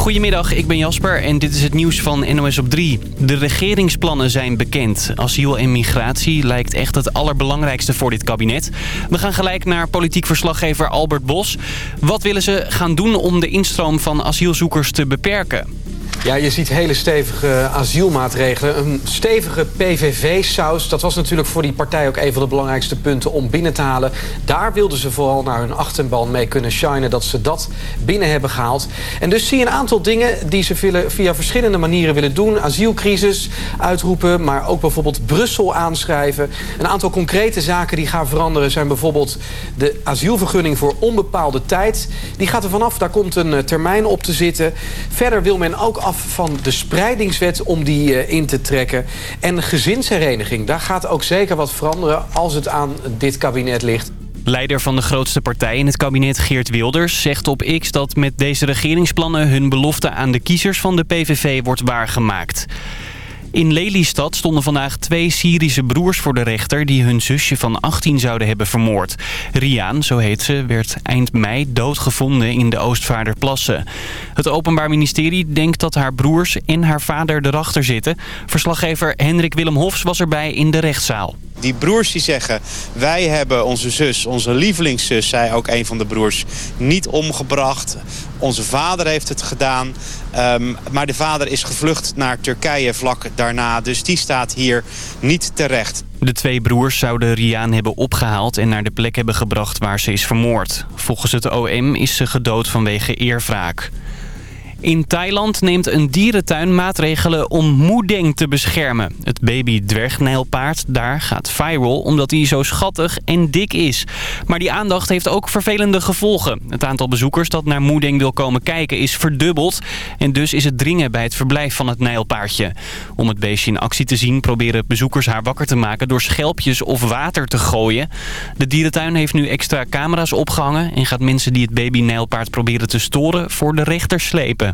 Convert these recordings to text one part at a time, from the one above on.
Goedemiddag, ik ben Jasper en dit is het nieuws van NOS op 3. De regeringsplannen zijn bekend. Asiel en migratie lijkt echt het allerbelangrijkste voor dit kabinet. We gaan gelijk naar politiek verslaggever Albert Bos. Wat willen ze gaan doen om de instroom van asielzoekers te beperken? Ja, je ziet hele stevige asielmaatregelen. Een stevige PVV-saus. Dat was natuurlijk voor die partij ook een van de belangrijkste punten om binnen te halen. Daar wilden ze vooral naar hun achterban mee kunnen shinen. Dat ze dat binnen hebben gehaald. En dus zie je een aantal dingen die ze via verschillende manieren willen doen. Asielcrisis uitroepen, maar ook bijvoorbeeld Brussel aanschrijven. Een aantal concrete zaken die gaan veranderen zijn bijvoorbeeld de asielvergunning voor onbepaalde tijd. Die gaat er vanaf, daar komt een termijn op te zitten. Verder wil men ook van de spreidingswet om die eh, in te trekken. En gezinshereniging, daar gaat ook zeker wat veranderen als het aan dit kabinet ligt. Leider van de grootste partij in het kabinet, Geert Wilders, zegt op X dat met deze regeringsplannen hun belofte aan de kiezers van de PVV wordt waargemaakt. In Lelystad stonden vandaag twee Syrische broers voor de rechter... die hun zusje van 18 zouden hebben vermoord. Riaan, zo heet ze, werd eind mei doodgevonden in de Oostvaarderplassen. Het Openbaar Ministerie denkt dat haar broers en haar vader erachter zitten. Verslaggever Hendrik Willem Hofs was erbij in de rechtszaal. Die broers die zeggen, wij hebben onze zus, onze lievelingszus, zei ook een van de broers, niet omgebracht. Onze vader heeft het gedaan. Um, maar de vader is gevlucht naar Turkije vlak daarna. Dus die staat hier niet terecht. De twee broers zouden Riaan hebben opgehaald en naar de plek hebben gebracht waar ze is vermoord. Volgens het OM is ze gedood vanwege eerwraak. In Thailand neemt een dierentuin maatregelen om moedeng te beschermen. Het baby dwergnijlpaard daar gaat viral omdat hij zo schattig en dik is. Maar die aandacht heeft ook vervelende gevolgen. Het aantal bezoekers dat naar moedeng wil komen kijken is verdubbeld. En dus is het dringen bij het verblijf van het nijlpaardje. Om het beestje in actie te zien proberen bezoekers haar wakker te maken door schelpjes of water te gooien. De dierentuin heeft nu extra camera's opgehangen en gaat mensen die het baby nijlpaard proberen te storen voor de rechter slepen.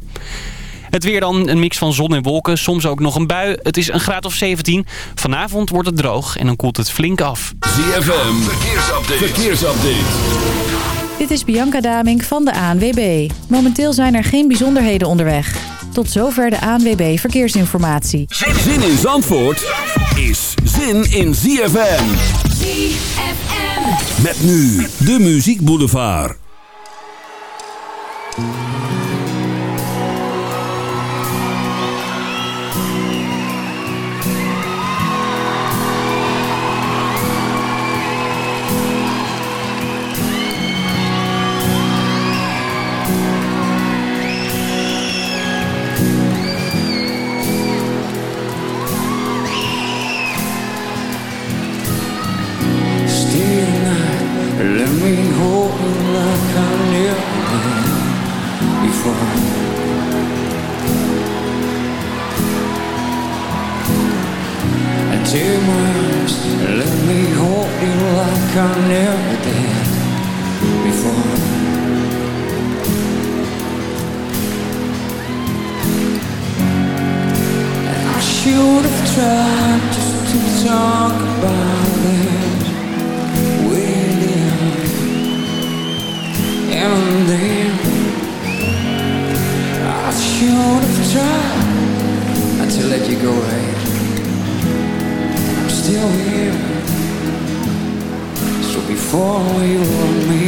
Het weer dan, een mix van zon en wolken, soms ook nog een bui. Het is een graad of 17. Vanavond wordt het droog en dan koelt het flink af. ZFM, verkeersupdate. verkeersupdate. Dit is Bianca Damink van de ANWB. Momenteel zijn er geen bijzonderheden onderweg. Tot zover de ANWB Verkeersinformatie. Zin in Zandvoort is zin in ZFM. ZFM. Met nu de Muziek Boulevard. try not to let you go away. I'm still here. So before you want me.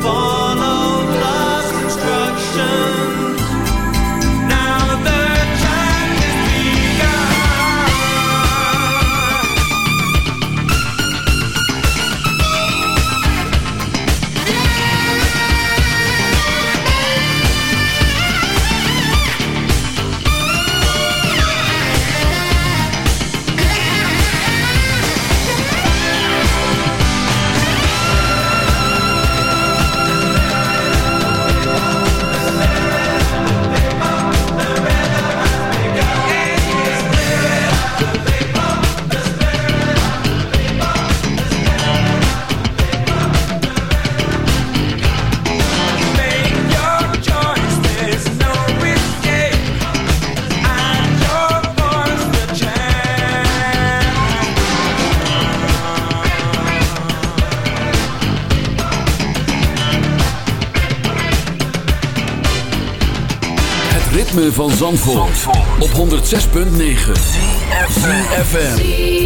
Fall. 106.9 CFFM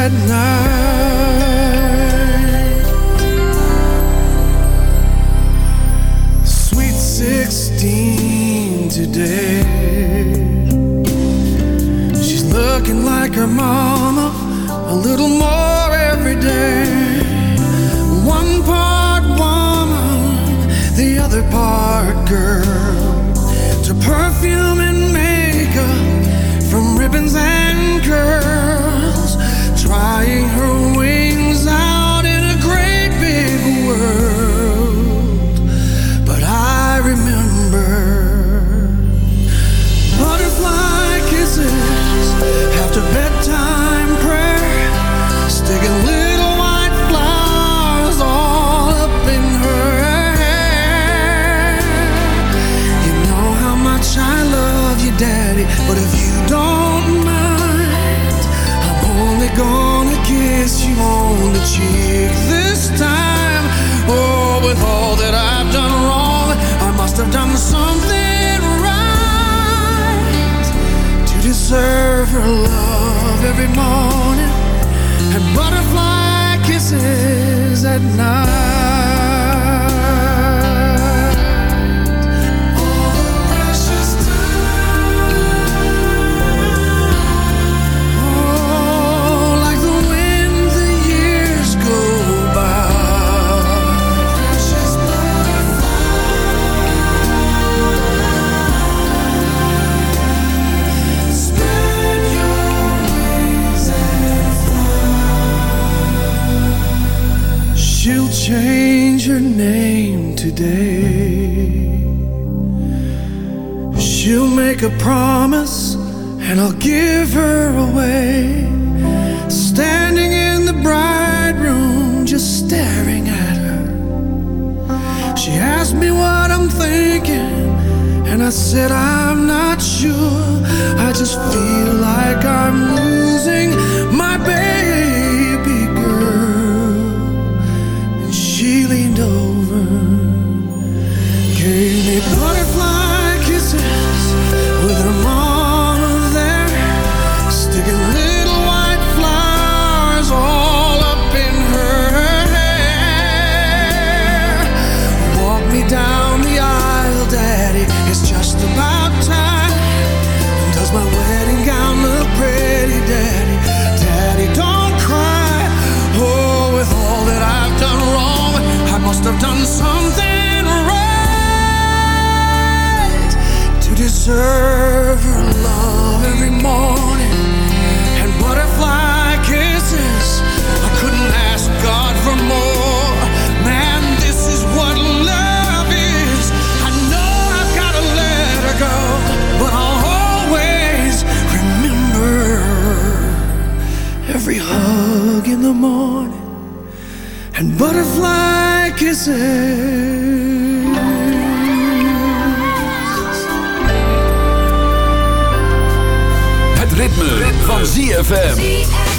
at night. midnight kisses. Het ritme, van ZFM.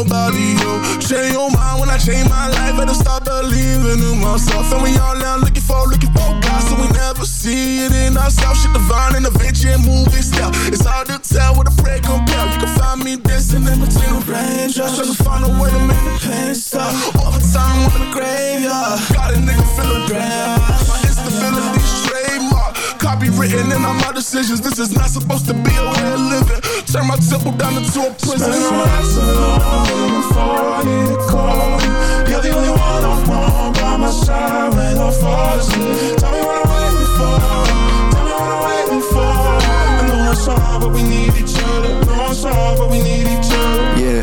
Nobody, yo. Change your mind when I change my life, better start believing in myself. And we all now looking for, looking for God, so we never see it in ourselves. Shit divine and adventure and movie style. It's hard to tell what a prayer compare. You can find me dancing in between the raindrops, trying to find a way to make the pain stop. Overtime in the graveyard, got a nigga feeling grand. My instability copywritten in all my decisions. This is not supposed to be a way of living. Turn my temple down into a prison. Spend my nights alone, waiting for you to call. You're the only one I want by my side when I fall asleep. Tell me what I'm waiting for. Tell me what I'm waiting for. I know it's hard, but we need each other. I know it's hard, but we need each other. Yeah,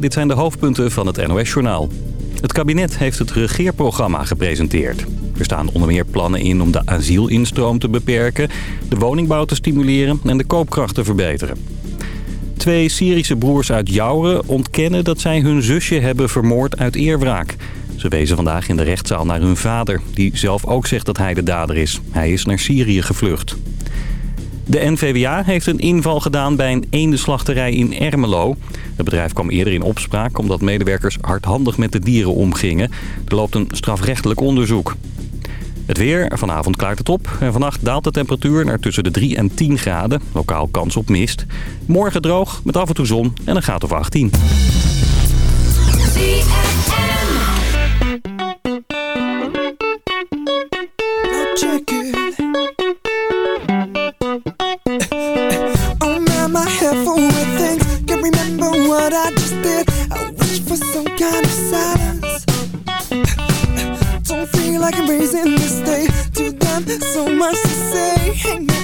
dit zijn de hoofdpunten van het NOS-journaal. Het kabinet heeft het regeerprogramma gepresenteerd. Er staan onder meer plannen in om de asielinstroom te beperken... de woningbouw te stimuleren en de koopkracht te verbeteren. Twee Syrische broers uit Jouren ontkennen dat zij hun zusje hebben vermoord uit eerwraak. Ze wezen vandaag in de rechtszaal naar hun vader, die zelf ook zegt dat hij de dader is. Hij is naar Syrië gevlucht. De NVWA heeft een inval gedaan bij een eendenslachterij in Ermelo. Het bedrijf kwam eerder in opspraak omdat medewerkers hardhandig met de dieren omgingen. Er loopt een strafrechtelijk onderzoek. Het weer, vanavond klaart het op. En vannacht daalt de temperatuur naar tussen de 3 en 10 graden. Lokaal kans op mist. Morgen droog, met af en toe zon en een graad of 18. kind of silence. Don't feel like I'm raising this day. To them so much to say.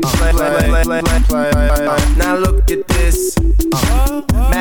Play, game we play. Now look at this.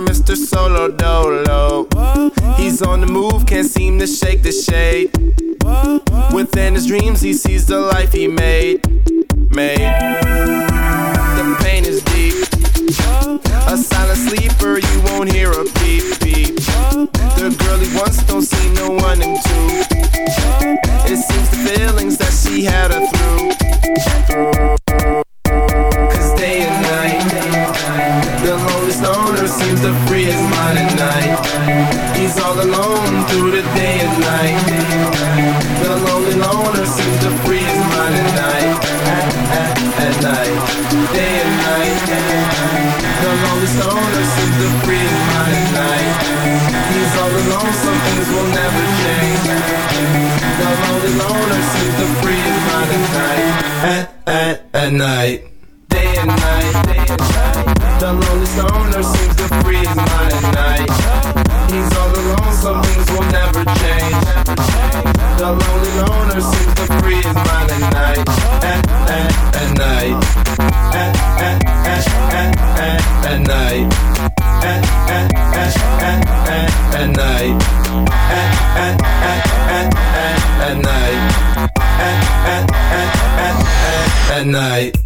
Mr. Solo Dolo. He's on the move, can't seem to shake the shade. Within his dreams, he sees the life he made. Made. The pain is deep. A silent sleeper, you won't hear a beep beep. The girl he wants don't see no one in two. It seems the feelings that she had her through. Cause day and night, the lonely stoner seems to free his mind at night. He's all alone through the day and night. Seems night. At, at, at night, day and night. The lonely stoner seems night. Will never change. The lonely loner seems to free his at night. At, at, at night. Day and night, day and night. The lonely stoner seems to free his mind at night. He's all alone, some things will never change. The lonely loner seems to free his mind at night. At, at, at night. At, at, at, at, at, at night. At, at, at, at, at, at night. At, at, at, at, at, at night. At, at, at, at, at, at night.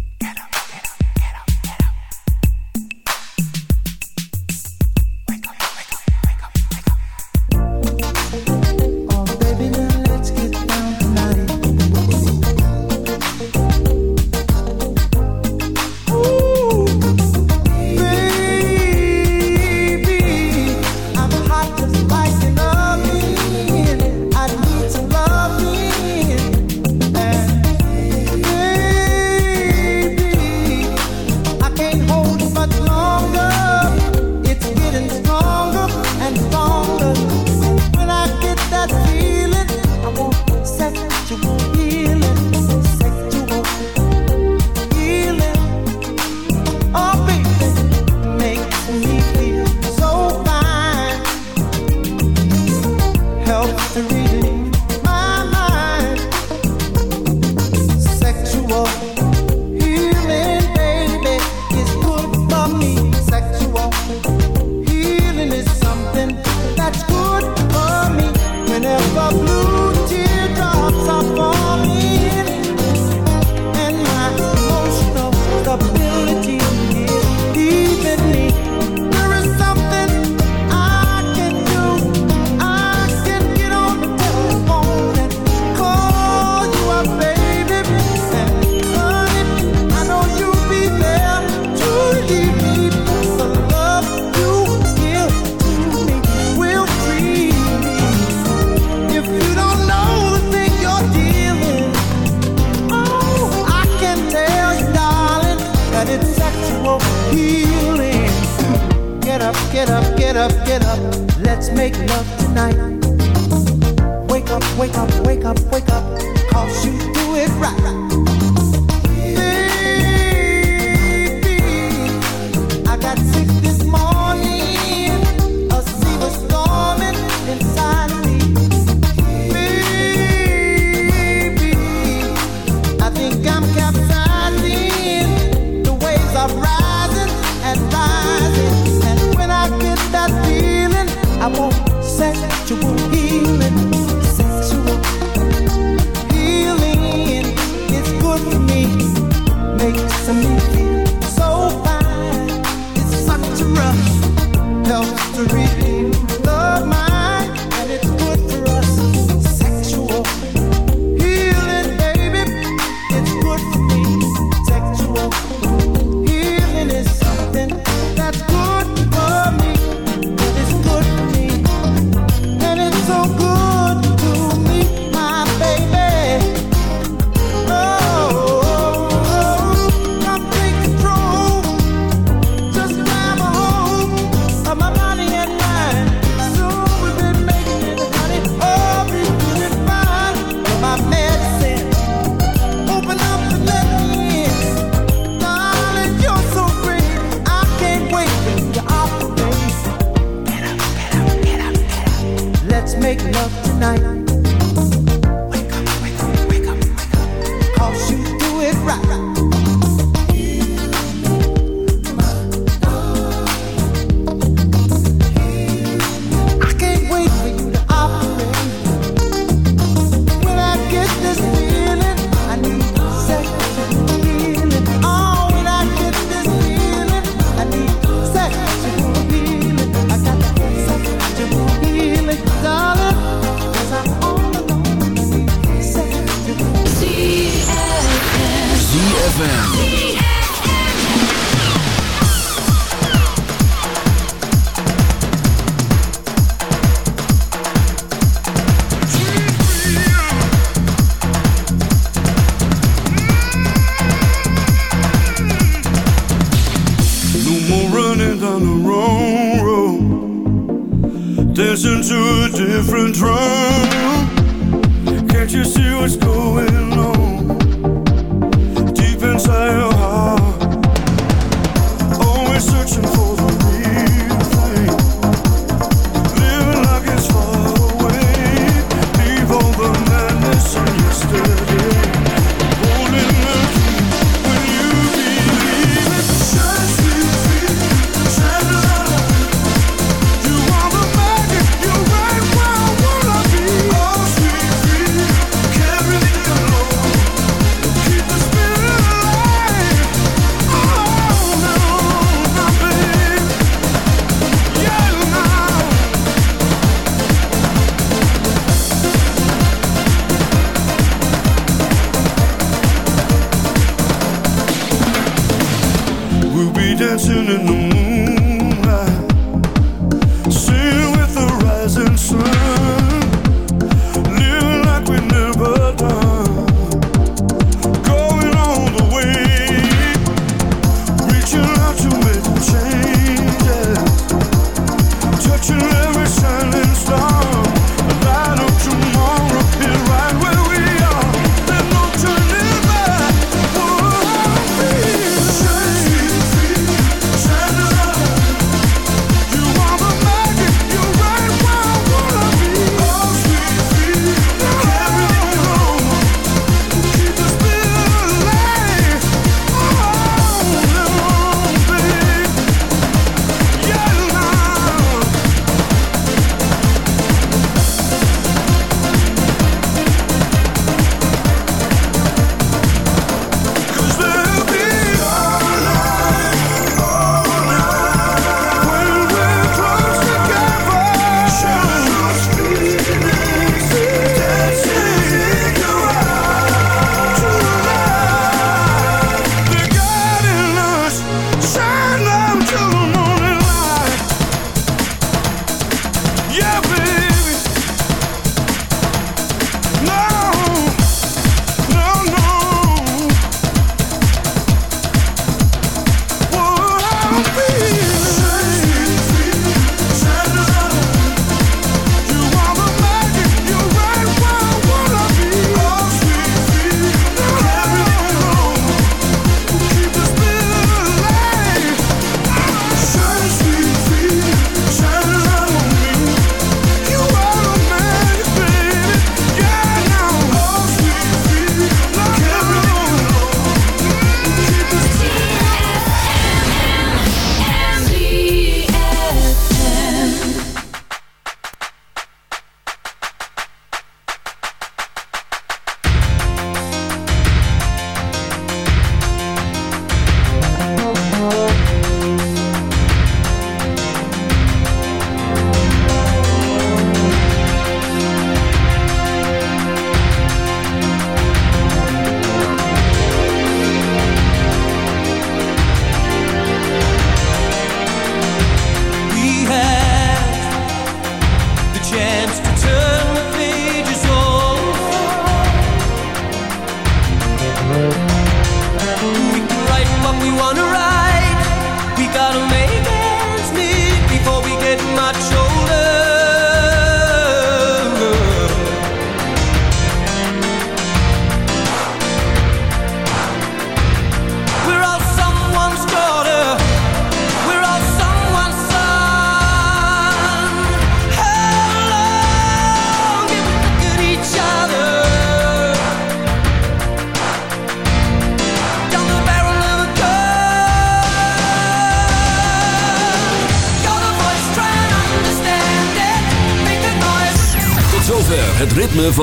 Love tonight.